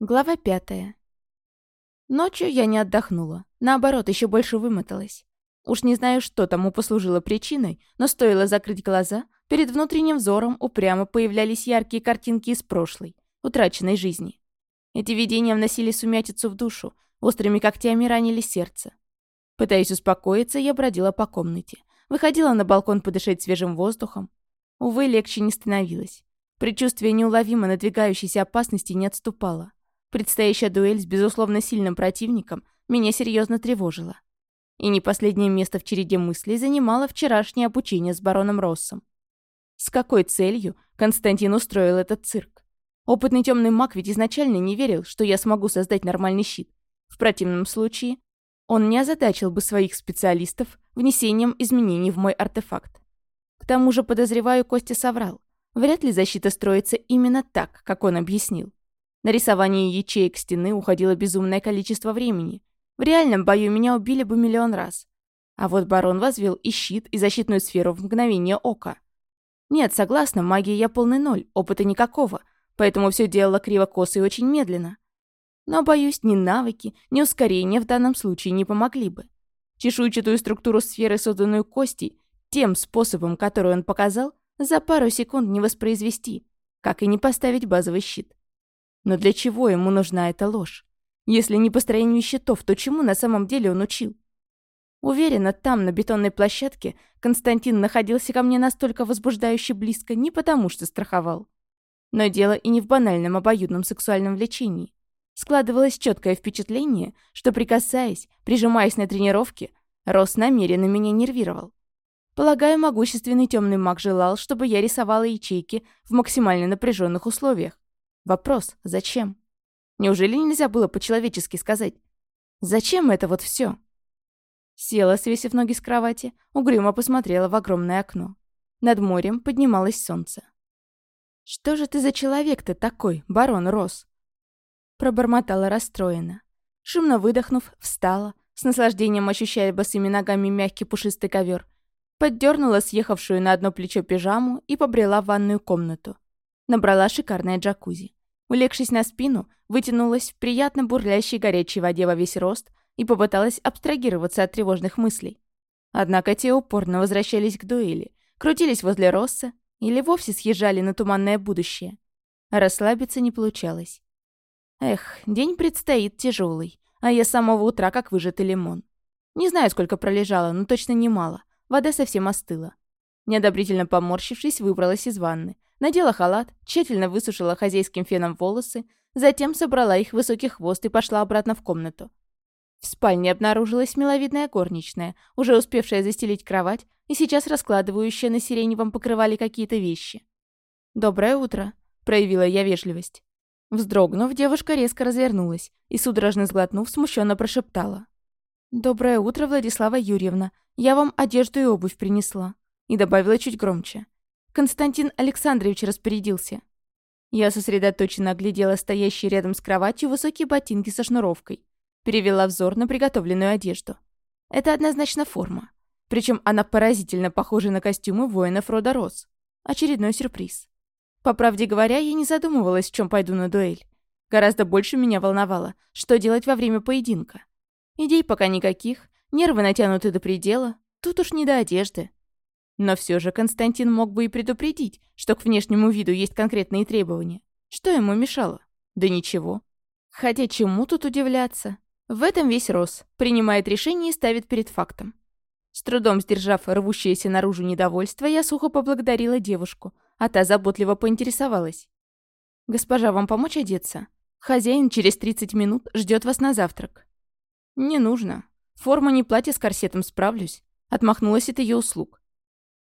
Глава пятая. Ночью я не отдохнула. Наоборот, еще больше вымоталась. Уж не знаю, что тому послужило причиной, но стоило закрыть глаза, перед внутренним взором упрямо появлялись яркие картинки из прошлой, утраченной жизни. Эти видения вносили сумятицу в душу, острыми когтями ранили сердце. Пытаясь успокоиться, я бродила по комнате. Выходила на балкон подышать свежим воздухом. Увы, легче не становилось. Предчувствие неуловимо надвигающейся опасности не отступало. Предстоящая дуэль с безусловно сильным противником меня серьезно тревожила. И не последнее место в череде мыслей занимало вчерашнее обучение с бароном Россом. С какой целью Константин устроил этот цирк? Опытный темный маг ведь изначально не верил, что я смогу создать нормальный щит. В противном случае он не озадачил бы своих специалистов внесением изменений в мой артефакт. К тому же, подозреваю, Костя соврал. Вряд ли защита строится именно так, как он объяснил. На рисование ячеек стены уходило безумное количество времени. В реальном бою меня убили бы миллион раз. А вот барон возвел и щит, и защитную сферу в мгновение ока. Нет, согласна, магии я полный ноль, опыта никакого, поэтому все делала криво-косо и очень медленно. Но, боюсь, ни навыки, ни ускорение в данном случае не помогли бы. Чешуйчатую структуру сферы, созданную Костей, тем способом, который он показал, за пару секунд не воспроизвести, как и не поставить базовый щит. Но для чего ему нужна эта ложь? Если не построению щитов, то чему на самом деле он учил? Уверена, там, на бетонной площадке, Константин находился ко мне настолько возбуждающе близко не потому, что страховал. Но дело и не в банальном обоюдном сексуальном влечении. Складывалось четкое впечатление, что, прикасаясь, прижимаясь на тренировке, Рос намеренно меня нервировал. Полагаю, могущественный темный маг желал, чтобы я рисовала ячейки в максимально напряженных условиях, Вопрос, зачем? Неужели нельзя было по-человечески сказать? Зачем это вот все? Села, свесив ноги с кровати, угрюмо посмотрела в огромное окно. Над морем поднималось солнце. «Что же ты за человек-то такой, барон Рос?» Пробормотала расстроенно. Шумно выдохнув, встала, с наслаждением ощущая босыми ногами мягкий пушистый ковер, поддернула съехавшую на одно плечо пижаму и побрела в ванную комнату. Набрала шикарное джакузи. Улегшись на спину, вытянулась в приятно бурлящей горячей воде во весь рост и попыталась абстрагироваться от тревожных мыслей. Однако те упорно возвращались к дуэли, крутились возле Росса или вовсе съезжали на туманное будущее. расслабиться не получалось. Эх, день предстоит тяжелый, а я с самого утра как выжатый лимон. Не знаю, сколько пролежала, но точно немало. Вода совсем остыла. Неодобрительно поморщившись, выбралась из ванны, Надела халат, тщательно высушила хозяйским феном волосы, затем собрала их в высокий хвост и пошла обратно в комнату. В спальне обнаружилась миловидная горничная, уже успевшая застелить кровать и сейчас раскладывающая на сиреневом покрывале какие-то вещи. «Доброе утро», — проявила я вежливость. Вздрогнув, девушка резко развернулась и, судорожно сглотнув, смущенно прошептала. «Доброе утро, Владислава Юрьевна. Я вам одежду и обувь принесла». И добавила чуть громче. Константин Александрович распорядился. Я сосредоточенно оглядела стоящие рядом с кроватью высокие ботинки со шнуровкой. Перевела взор на приготовленную одежду. Это однозначно форма. Причем она поразительно похожа на костюмы воинов рода Рос. Очередной сюрприз. По правде говоря, я не задумывалась, в чем пойду на дуэль. Гораздо больше меня волновало, что делать во время поединка. Идей пока никаких, нервы натянуты до предела, тут уж не до одежды. Но все же Константин мог бы и предупредить, что к внешнему виду есть конкретные требования. Что ему мешало? Да ничего. Хотя чему тут удивляться? В этом весь Рос. Принимает решение и ставит перед фактом. С трудом сдержав рвущееся наружу недовольство, я сухо поблагодарила девушку, а та заботливо поинтересовалась. «Госпожа, вам помочь одеться? Хозяин через 30 минут ждет вас на завтрак». «Не нужно. Форма не платье с корсетом справлюсь», — отмахнулась от ее услуг.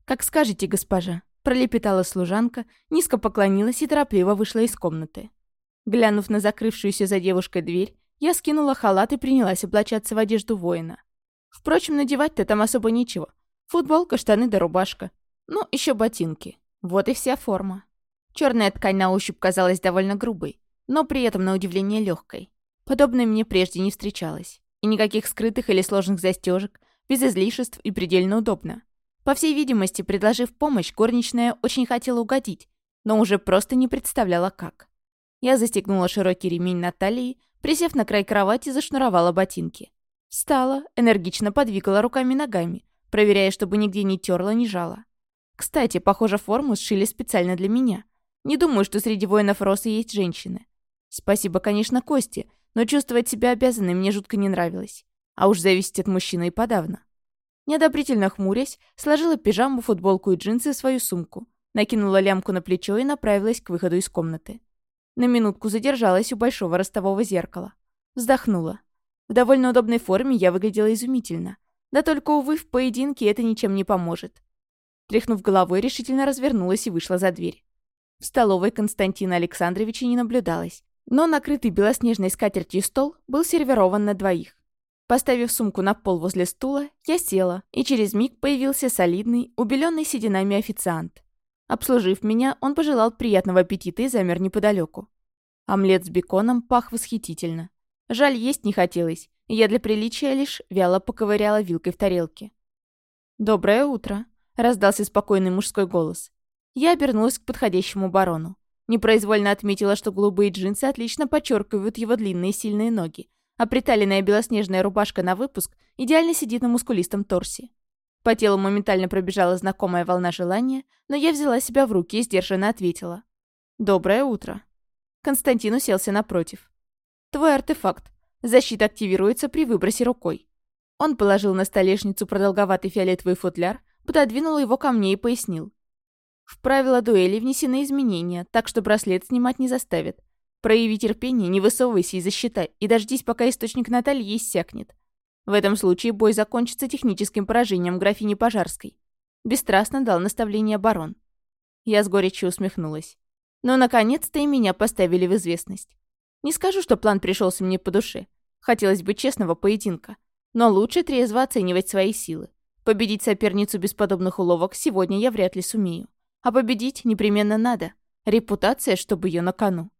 «Как скажете, госпожа», — пролепетала служанка, низко поклонилась и торопливо вышла из комнаты. Глянув на закрывшуюся за девушкой дверь, я скинула халат и принялась облачаться в одежду воина. Впрочем, надевать-то там особо нечего. Футболка, штаны да рубашка. Ну, еще ботинки. Вот и вся форма. Черная ткань на ощупь казалась довольно грубой, но при этом на удивление легкой. Подобной мне прежде не встречалось. И никаких скрытых или сложных застежек, без излишеств и предельно удобно. По всей видимости, предложив помощь, горничная очень хотела угодить, но уже просто не представляла как. Я застегнула широкий ремень на талии, присев на край кровати, зашнуровала ботинки. Встала, энергично подвигала руками и ногами, проверяя, чтобы нигде не терла, не жала. Кстати, похоже, форму сшили специально для меня. Не думаю, что среди воинов Роса есть женщины. Спасибо, конечно, Косте, но чувствовать себя обязанной мне жутко не нравилось. А уж зависеть от мужчины и подавно. Неодобрительно хмурясь, сложила пижаму, футболку и джинсы в свою сумку, накинула лямку на плечо и направилась к выходу из комнаты. На минутку задержалась у большого ростового зеркала. Вздохнула. В довольно удобной форме я выглядела изумительно. Да только, увы, в поединке это ничем не поможет. Тряхнув головой, решительно развернулась и вышла за дверь. В столовой Константина Александровича не наблюдалось, но накрытый белоснежной скатертью стол был сервирован на двоих. Поставив сумку на пол возле стула, я села, и через миг появился солидный, убеленный сединами официант. Обслужив меня, он пожелал приятного аппетита и замер неподалеку. Омлет с беконом пах восхитительно. Жаль, есть не хотелось, и я для приличия лишь вяло поковыряла вилкой в тарелке. «Доброе утро», — раздался спокойный мужской голос. Я обернулась к подходящему барону. Непроизвольно отметила, что голубые джинсы отлично подчеркивают его длинные сильные ноги, а приталенная белоснежная рубашка на выпуск идеально сидит на мускулистом торсе. По телу моментально пробежала знакомая волна желания, но я взяла себя в руки и сдержанно ответила. «Доброе утро». Константин уселся напротив. Твой артефакт. Защита активируется при выбросе рукой. Он положил на столешницу продолговатый фиолетовый футляр, пододвинул его ко мне и пояснил. В правила дуэли внесены изменения, так что браслет снимать не заставит. Прояви терпение, не высовывайся из-за и дождись, пока источник Натальи иссякнет. В этом случае бой закончится техническим поражением графини Пожарской. Бесстрастно дал наставление барон. Я с горечью усмехнулась. Но, наконец-то, и меня поставили в известность. Не скажу, что план пришелся мне по душе. Хотелось бы честного поединка. Но лучше трезво оценивать свои силы. Победить соперницу без подобных уловок сегодня я вряд ли сумею. А победить непременно надо. Репутация, чтобы ее на кону.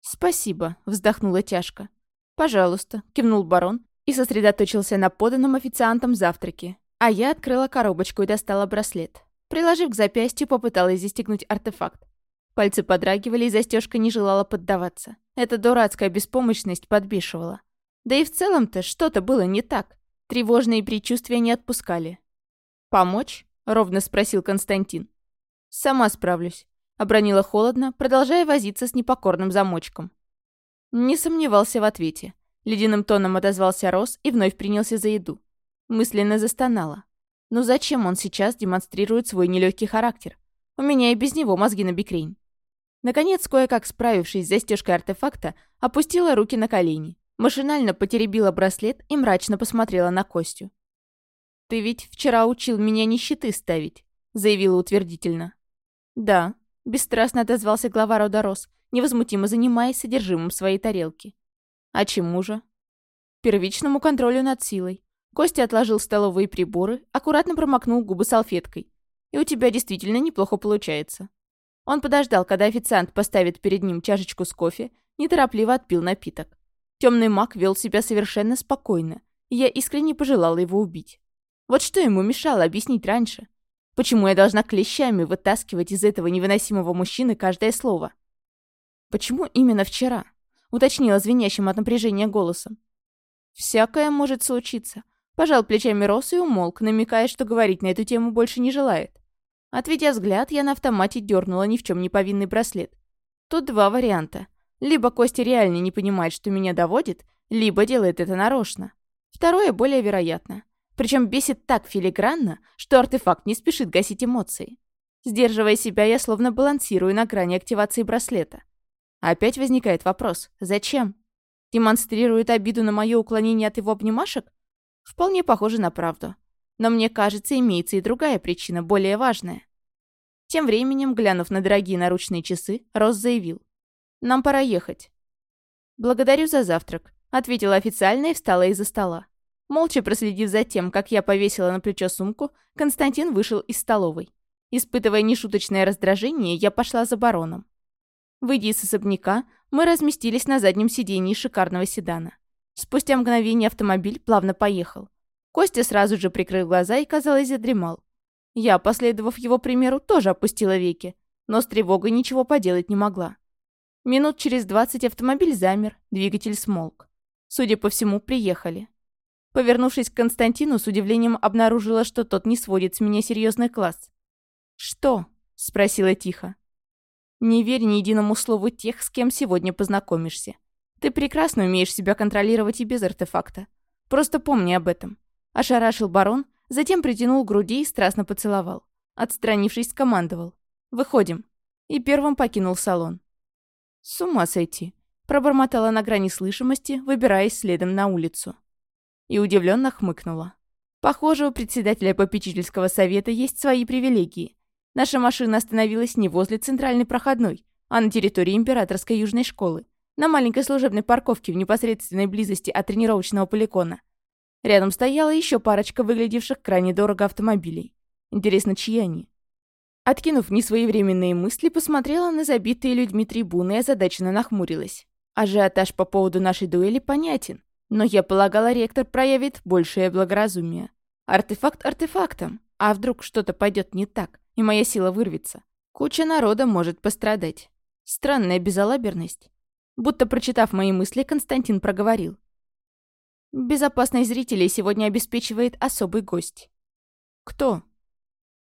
«Спасибо», — вздохнула тяжко. «Пожалуйста», — кивнул барон и сосредоточился на поданном официантом завтраке. А я открыла коробочку и достала браслет. Приложив к запястью, попыталась застегнуть артефакт. Пальцы подрагивали, и застежка не желала поддаваться. Эта дурацкая беспомощность подбешивала. Да и в целом-то что-то было не так. Тревожные предчувствия не отпускали. «Помочь?» — ровно спросил Константин. «Сама справлюсь», — обронила холодно, продолжая возиться с непокорным замочком. Не сомневался в ответе. Ледяным тоном отозвался Рос и вновь принялся за еду. Мысленно застонала. «Ну зачем он сейчас демонстрирует свой нелегкий характер? У меня и без него мозги на бикрень». Наконец, кое-как справившись с застежкой артефакта, опустила руки на колени. Машинально потеребила браслет и мрачно посмотрела на Костю. «Ты ведь вчера учил меня не щиты ставить», — заявила утвердительно. «Да», — бесстрастно отозвался глава рода Рос, невозмутимо занимаясь содержимым своей тарелки. «А чему же?» «Первичному контролю над силой». Костя отложил столовые приборы, аккуратно промокнул губы салфеткой. «И у тебя действительно неплохо получается». Он подождал, когда официант поставит перед ним чашечку с кофе, неторопливо отпил напиток. Темный маг вел себя совершенно спокойно, и я искренне пожелала его убить. Вот что ему мешало объяснить раньше? Почему я должна клещами вытаскивать из этого невыносимого мужчины каждое слово? Почему именно вчера? Уточнила звенящим от напряжения голосом. Всякое может случиться. Пожал плечами Рос и умолк, намекая, что говорить на эту тему больше не желает. Отведя взгляд, я на автомате дернула ни в чем не повинный браслет. Тут два варианта. Либо Костя реально не понимает, что меня доводит, либо делает это нарочно. Второе более вероятно. Причем бесит так филигранно, что артефакт не спешит гасить эмоции. Сдерживая себя, я словно балансирую на грани активации браслета. Опять возникает вопрос «Зачем?» Демонстрирует обиду на мое уклонение от его обнимашек? Вполне похоже на правду. Но мне кажется, имеется и другая причина, более важная. Тем временем, глянув на дорогие наручные часы, Рос заявил. «Нам пора ехать». «Благодарю за завтрак», — ответила официально и встала из-за стола. Молча проследив за тем, как я повесила на плечо сумку, Константин вышел из столовой. Испытывая нешуточное раздражение, я пошла за бароном. Выйдя из особняка, мы разместились на заднем сидении шикарного седана. Спустя мгновение автомобиль плавно поехал. Костя сразу же прикрыл глаза и, казалось, задремал. Я, последовав его примеру, тоже опустила веки, но с тревогой ничего поделать не могла. Минут через двадцать автомобиль замер, двигатель смолк. Судя по всему, приехали. Повернувшись к Константину, с удивлением обнаружила, что тот не сводит с меня серьезный класс. «Что?» — спросила тихо. «Не верь ни единому слову тех, с кем сегодня познакомишься. Ты прекрасно умеешь себя контролировать и без артефакта. Просто помни об этом». Ошарашил барон, затем притянул к груди и страстно поцеловал. Отстранившись, скомандовал. «Выходим». И первым покинул салон. «С ума сойти», — пробормотала на грани слышимости, выбираясь следом на улицу и удивленно хмыкнула. Похоже, у председателя попечительского совета есть свои привилегии. Наша машина остановилась не возле центральной проходной, а на территории императорской южной школы, на маленькой служебной парковке в непосредственной близости от тренировочного полигона. Рядом стояла еще парочка выглядевших крайне дорого автомобилей. Интересно, чьи они? Откинув несвоевременные мысли, посмотрела на забитые людьми трибуны и озадаченно нахмурилась. Ажиотаж по поводу нашей дуэли понятен. Но я полагала, ректор проявит большее благоразумие. Артефакт артефактом. А вдруг что-то пойдет не так, и моя сила вырвется? Куча народа может пострадать. Странная безалаберность. Будто прочитав мои мысли, Константин проговорил. Безопасность зрителей сегодня обеспечивает особый гость. Кто?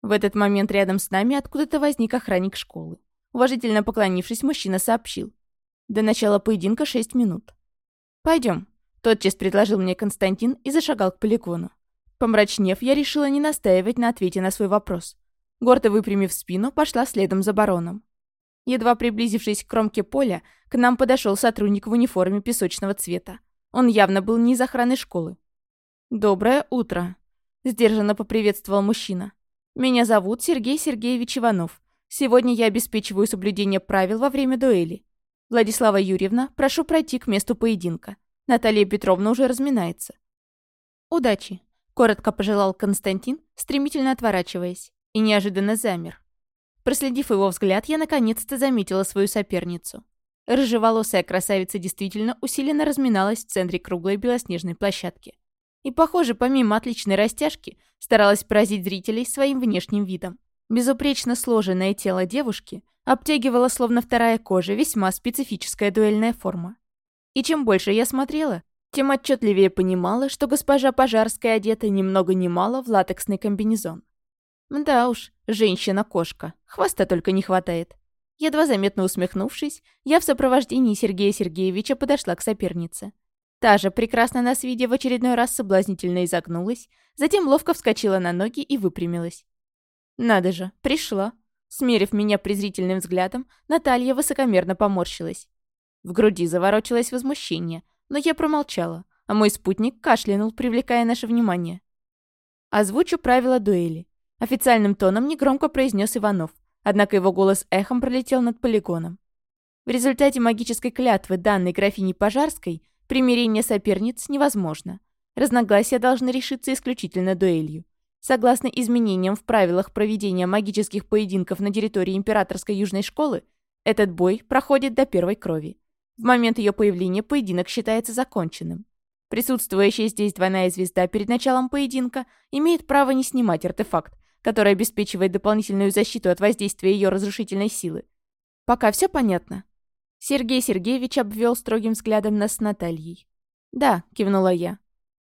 В этот момент рядом с нами откуда-то возник охранник школы. Уважительно поклонившись, мужчина сообщил. До начала поединка шесть минут. Пойдем, Тотчас предложил мне Константин и зашагал к полигону. Помрачнев, я решила не настаивать на ответе на свой вопрос. Гордо выпрямив спину, пошла следом за бароном. Едва приблизившись к кромке поля, к нам подошел сотрудник в униформе песочного цвета. Он явно был не из охраны школы. «Доброе утро», — сдержанно поприветствовал мужчина. «Меня зовут Сергей Сергеевич Иванов. Сегодня я обеспечиваю соблюдение правил во время дуэли. Владислава Юрьевна, прошу пройти к месту поединка. Наталья Петровна уже разминается. «Удачи», — коротко пожелал Константин, стремительно отворачиваясь, и неожиданно замер. Проследив его взгляд, я наконец-то заметила свою соперницу. Рыжеволосая красавица действительно усиленно разминалась в центре круглой белоснежной площадки. И, похоже, помимо отличной растяжки, старалась поразить зрителей своим внешним видом. Безупречно сложенное тело девушки обтягивала словно вторая кожа весьма специфическая дуэльная форма. И чем больше я смотрела, тем отчетливее понимала, что госпожа Пожарская одета ни много ни мало в латексный комбинезон. Да уж, женщина-кошка, хвоста только не хватает. Едва заметно усмехнувшись, я в сопровождении Сергея Сергеевича подошла к сопернице. Та же, прекрасно нас видя, в очередной раз соблазнительно изогнулась, затем ловко вскочила на ноги и выпрямилась. «Надо же, пришла!» Смерив меня презрительным взглядом, Наталья высокомерно поморщилась. В груди заворочилось возмущение, но я промолчала, а мой спутник кашлянул, привлекая наше внимание. «Озвучу правила дуэли», — официальным тоном негромко произнес Иванов, однако его голос эхом пролетел над полигоном. В результате магической клятвы, данной графиней Пожарской, примирение соперниц невозможно. Разногласия должны решиться исключительно дуэлью. Согласно изменениям в правилах проведения магических поединков на территории Императорской Южной школы, этот бой проходит до первой крови. В момент ее появления поединок считается законченным. Присутствующая здесь двойная звезда перед началом поединка имеет право не снимать артефакт, который обеспечивает дополнительную защиту от воздействия ее разрушительной силы. Пока все понятно. Сергей Сергеевич обвел строгим взглядом нас с Натальей. «Да», — кивнула я.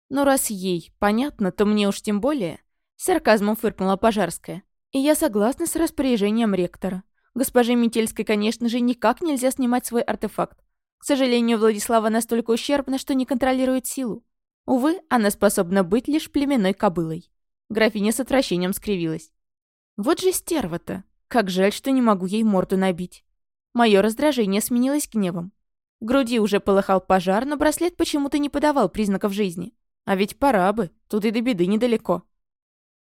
«Ну, раз ей понятно, то мне уж тем более...» Сарказмом фыркнула Пожарская. «И я согласна с распоряжением ректора. Госпоже Метельской, конечно же, никак нельзя снимать свой артефакт. К сожалению, Владислава настолько ущербна, что не контролирует силу. Увы, она способна быть лишь племенной кобылой. Графиня с отвращением скривилась. Вот же стерва-то. Как жаль, что не могу ей морду набить. Мое раздражение сменилось гневом. В груди уже полыхал пожар, но браслет почему-то не подавал признаков жизни. А ведь пора бы, тут и до беды недалеко.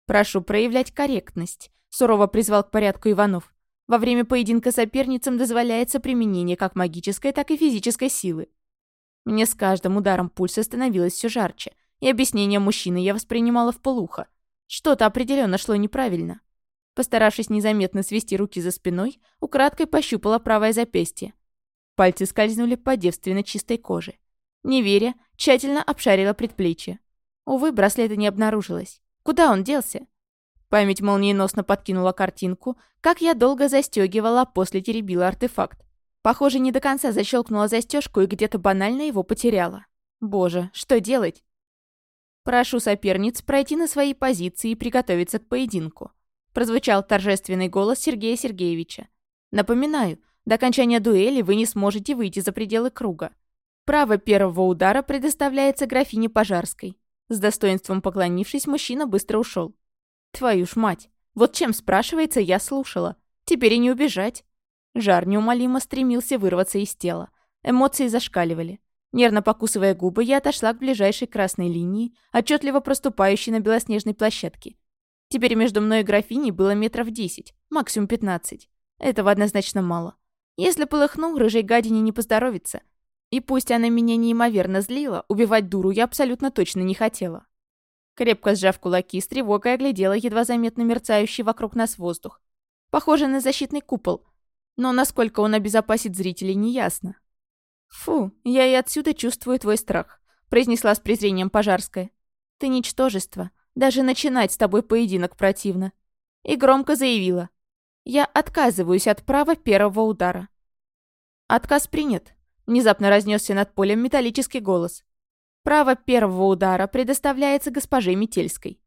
«Прошу проявлять корректность», — сурово призвал к порядку Иванов. Во время поединка соперницам дозволяется применение как магической, так и физической силы. Мне с каждым ударом пульса становилось все жарче, и объяснение мужчины я воспринимала в полухо. Что-то определенно шло неправильно. Постаравшись незаметно свести руки за спиной, украдкой пощупала правое запястье. Пальцы скользнули по девственно чистой коже. Не веря, тщательно обшарила предплечье. Увы, браслета не обнаружилось. Куда он делся? Память молниеносно подкинула картинку, как я долго застегивала, после теребила артефакт. Похоже, не до конца защелкнула застежку и где-то банально его потеряла. Боже, что делать? Прошу соперниц пройти на свои позиции и приготовиться к поединку. Прозвучал торжественный голос Сергея Сергеевича. Напоминаю, до окончания дуэли вы не сможете выйти за пределы круга. Право первого удара предоставляется графине Пожарской. С достоинством поклонившись, мужчина быстро ушел. Твою ж мать, вот чем, спрашивается, я слушала. Теперь и не убежать. Жар неумолимо стремился вырваться из тела. Эмоции зашкаливали. Нервно покусывая губы, я отошла к ближайшей красной линии, отчетливо проступающей на белоснежной площадке. Теперь между мной и графиней было метров десять, максимум пятнадцать. Этого однозначно мало. Если полыхну, рыжей гадине не поздоровится. И пусть она меня неимоверно злила, убивать дуру я абсолютно точно не хотела. Крепко сжав кулаки, с тревогой оглядела едва заметно мерцающий вокруг нас воздух. Похоже на защитный купол, но насколько он обезопасит зрителей, неясно. «Фу, я и отсюда чувствую твой страх», — произнесла с презрением Пожарская. «Ты ничтожество. Даже начинать с тобой поединок противно». И громко заявила. «Я отказываюсь от права первого удара». «Отказ принят», — внезапно разнесся над полем металлический голос. «Право первого удара предоставляется госпоже Метельской».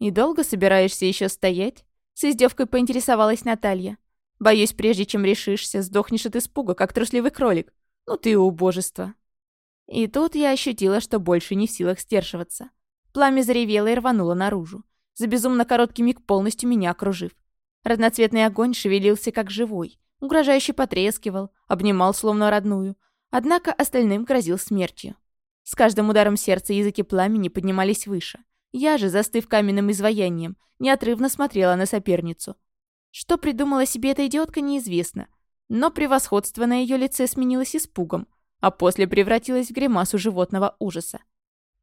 «И долго собираешься еще стоять?» — с издевкой поинтересовалась Наталья. Боюсь, прежде чем решишься, сдохнешь от испуга, как трусливый кролик. Ну ты убожество. И тут я ощутила, что больше не в силах сдерживаться. Пламя заревело и рвануло наружу, за безумно короткий миг полностью меня окружив. Разноцветный огонь шевелился как живой, угрожающе потрескивал, обнимал словно родную, однако остальным грозил смертью. С каждым ударом сердца языки пламени поднимались выше. Я же, застыв каменным изваянием, неотрывно смотрела на соперницу, что придумала себе эта идиотка, неизвестно. Но превосходство на ее лице сменилось испугом, а после превратилось в гримасу животного ужаса.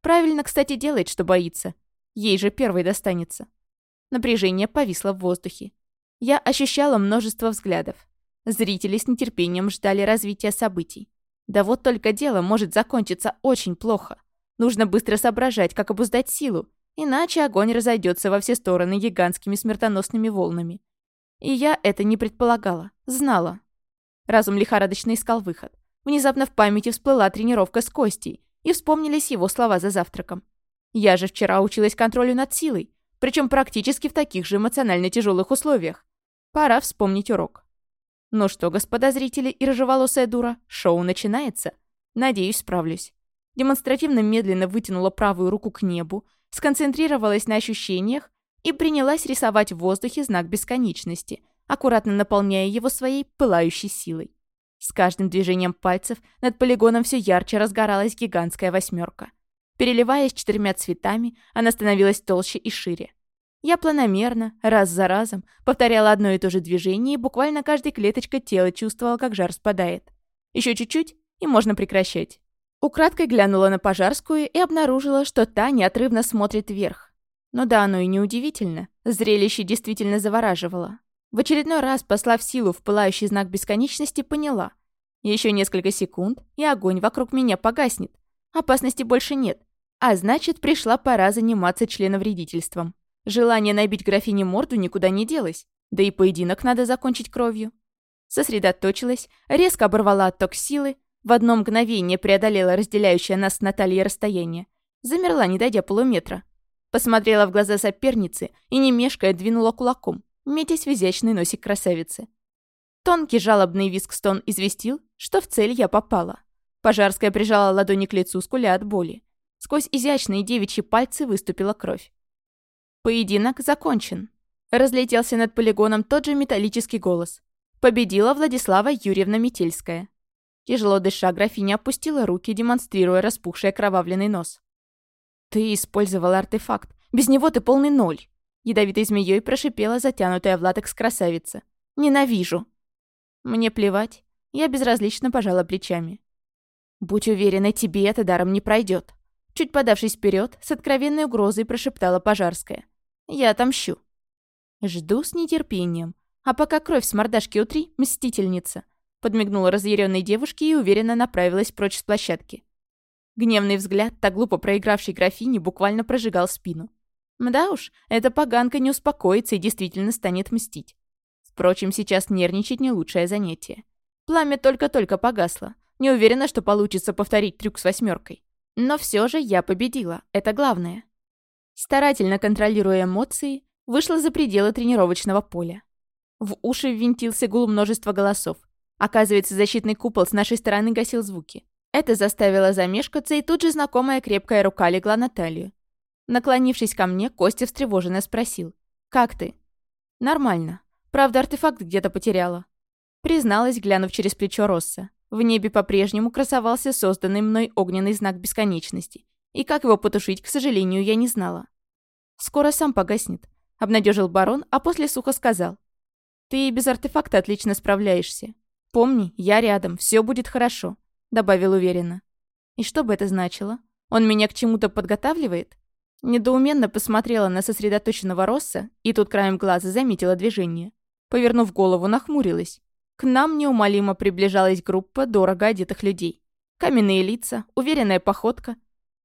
Правильно, кстати, делает, что боится. Ей же первой достанется. Напряжение повисло в воздухе. Я ощущала множество взглядов. Зрители с нетерпением ждали развития событий. Да вот только дело может закончиться очень плохо. Нужно быстро соображать, как обуздать силу, иначе огонь разойдется во все стороны гигантскими смертоносными волнами. И я это не предполагала, знала. Разум лихорадочно искал выход. Внезапно в памяти всплыла тренировка с Костей, и вспомнились его слова за завтраком. Я же вчера училась контролю над силой, причем практически в таких же эмоционально тяжелых условиях. Пора вспомнить урок. Ну что, господа зрители и рыжеволосая дура, шоу начинается. Надеюсь, справлюсь. Демонстративно медленно вытянула правую руку к небу, сконцентрировалась на ощущениях и принялась рисовать в воздухе знак бесконечности, аккуратно наполняя его своей пылающей силой. С каждым движением пальцев над полигоном все ярче разгоралась гигантская восьмерка. Переливаясь четырьмя цветами, она становилась толще и шире. Я планомерно, раз за разом, повторяла одно и то же движение, и буквально каждой клеточкой тела чувствовала, как жар спадает. Еще чуть-чуть, и можно прекращать. Украдкой глянула на пожарскую и обнаружила, что та неотрывно смотрит вверх, но да, оно и не удивительно. Зрелище действительно завораживало. В очередной раз, послав силу в пылающий знак бесконечности, поняла. Еще несколько секунд, и огонь вокруг меня погаснет. Опасности больше нет. А значит, пришла пора заниматься членовредительством. Желание набить графине морду никуда не делось. Да и поединок надо закончить кровью. Сосредоточилась, резко оборвала отток силы, в одно мгновение преодолела разделяющее нас с Натальей расстояние. Замерла, не дойдя полуметра. Посмотрела в глаза соперницы и, не мешкая, двинула кулаком, метясь в изящный носик красавицы. Тонкий жалобный виск-стон известил, что в цель я попала. Пожарская прижала ладони к лицу, скуля от боли. Сквозь изящные девичьи пальцы выступила кровь. Поединок закончен. Разлетелся над полигоном тот же металлический голос. Победила Владислава Юрьевна Метельская. Тяжело дыша, графиня опустила руки, демонстрируя распухший окровавленный нос. «Ты использовал артефакт. Без него ты полный ноль!» Ядовитой змеей прошипела затянутая в латекс красавица. «Ненавижу!» «Мне плевать. Я безразлично пожала плечами. «Будь уверена, тебе это даром не пройдет. Чуть подавшись вперед, с откровенной угрозой прошептала Пожарская. «Я отомщу». «Жду с нетерпением. А пока кровь с мордашки утри, мстительница», подмигнула разъяренной девушке и уверенно направилась прочь с площадки. Гневный взгляд, так глупо проигравшей графини, буквально прожигал спину. Мда уж, эта поганка не успокоится и действительно станет мстить. Впрочем, сейчас нервничать не лучшее занятие. Пламя только-только погасло. Не уверена, что получится повторить трюк с восьмеркой. Но все же я победила, это главное. Старательно контролируя эмоции, вышла за пределы тренировочного поля. В уши ввинтился гул множества голосов. Оказывается, защитный купол с нашей стороны гасил звуки. Это заставило замешкаться, и тут же знакомая крепкая рука легла на талию. Наклонившись ко мне, Костя встревоженно спросил. «Как ты?» «Нормально. Правда, артефакт где-то потеряла». Призналась, глянув через плечо Росса. В небе по-прежнему красовался созданный мной огненный знак бесконечности. И как его потушить, к сожалению, я не знала. «Скоро сам погаснет», — обнадежил барон, а после сухо сказал. «Ты и без артефакта отлично справляешься. Помни, я рядом, все будет хорошо», — добавил уверенно. «И что бы это значило? Он меня к чему-то подготавливает?» Недоуменно посмотрела на сосредоточенного Росса и тут краем глаза заметила движение. Повернув голову, нахмурилась. К нам неумолимо приближалась группа дорого одетых людей. Каменные лица, уверенная походка.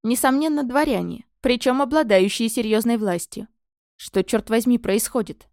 Несомненно, дворяне, причем обладающие серьезной властью. Что, черт возьми, происходит?